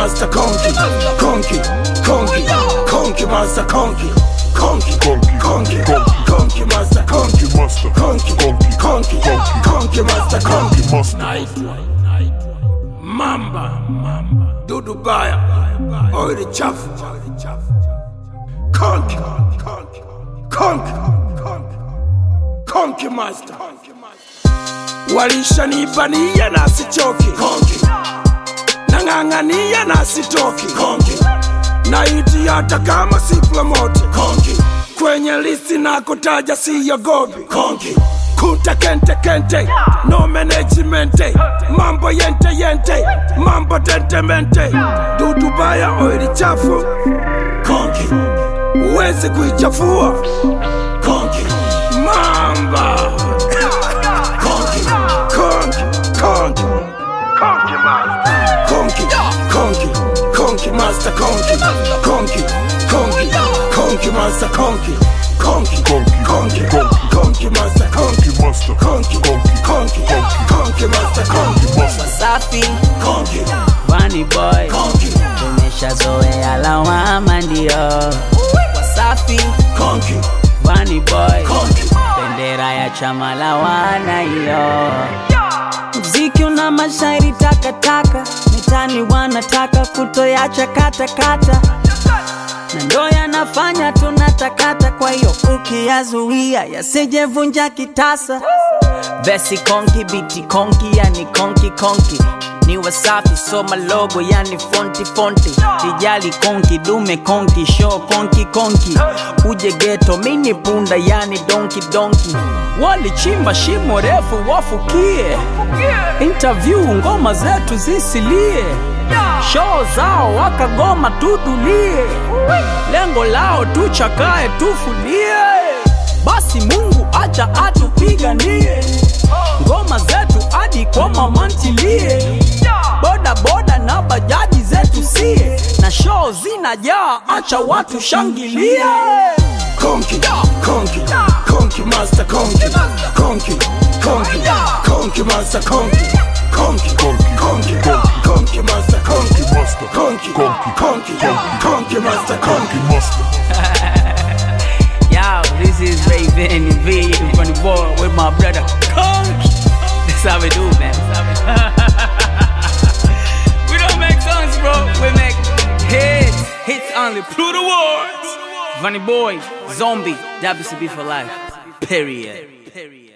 master conky, conky, conky, conky master conky, conky, Conky, conky, conky. master conky, master. conky, Conky, conky, conky. master conky. Master. Naitwa Mamba, Dudu Baya, oili chafu, conky, conky, conky, conky, conky master. Walishanibania na sichoki, conky, nang'ang'ania na sitoki, konki naiti hata kama si promote, konki kwenye listi nakotaja siyogopi, konki kuta kente kente no management mambo yente yente mambo tentemente dudu baya oili chafu. Konki uwezi kuichafua. Konki mamba. Konki konki konki konki master. konki konki konki master konki konki konki konki master konki konki Konki, konki Conky konki master konki Conky Monster Conky, Conky, conky, conky. Monster master conky, Wasafi Safi, conky, Bunny boy, conky, tumeshazoea lawama ndio. Wasafi, conky, Bunny boy, conky, bendera ya chama la wana hiyo. Mziki una mashairi takataka, mitani wanataka kutoyacha katakata na ndo yanafanya tunatakata, kwa hiyo ukiyazuia yasijevunja kitasa. besi konki, biti konki, yani konki konki ni wasafi, soma logo yani fonti fonti, tijali konki, dume konki, show konki konki, uje geto mini punda yani donki donki, walichimba shimo refu wafukie, interview ngoma zetu zisilie, shoo zao wakagoma tutulie, lengo lao tuchakae tufulie, basi Mungu acha atupiganie. Ngoma zetu hadi kwa mama na show zinajaa, acha watu shangilie. Konki, konki, konki master konki, konki, konki, konki master konki konki konki konki konki master konki, master. konki konki konki conky, master conky. Conky master. Yo, this is Raven V from the boy with my brother Conk. the Pluto Awards. Funny Boy, Zombie, WCB for life. Period. Period.